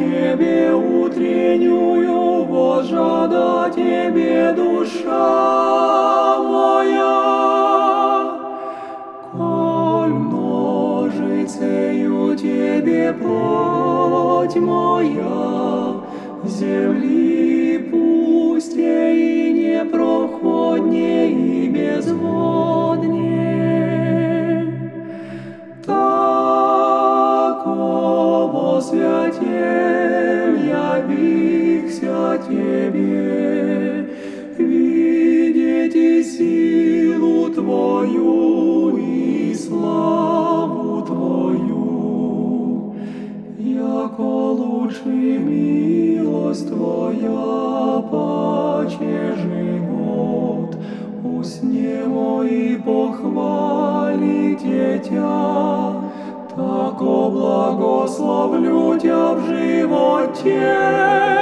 тебе утреннюю, возжада тебе душа моя. Коль множицею тебе плоть моя, земли пустеет. Тебе, видеть и силу Твою и славу Твою, яко лучше милость Твоя паче живот, усне мои похвалите Тя, тако благословлю Тя в животе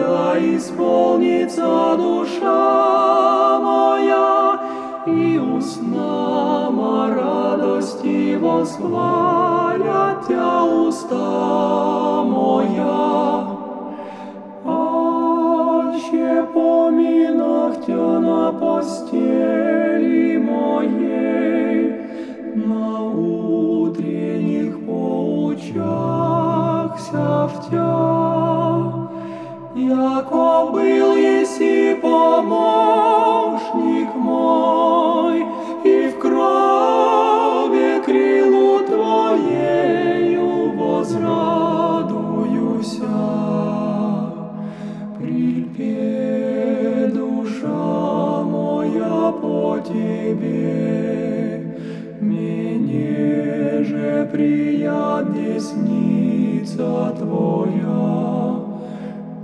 да исполнится душа моя, и уста ма радости восхвалят Тя уста моя. Аще поминах Тя на постели Тебе, мне же прият десница Твоя,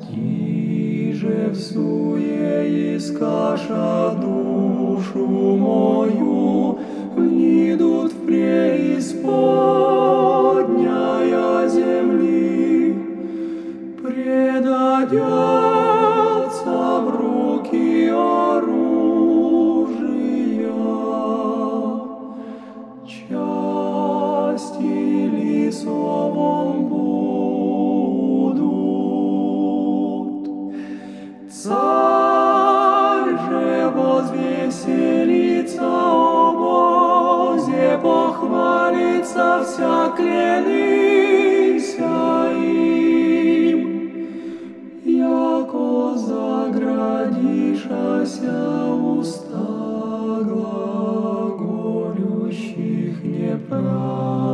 Ти же в суе искаша душу мою, внидут в преисподняя земли, предадятся Бозе, похвалится вся клянися им, яко заградишася уста глаголющих неправд.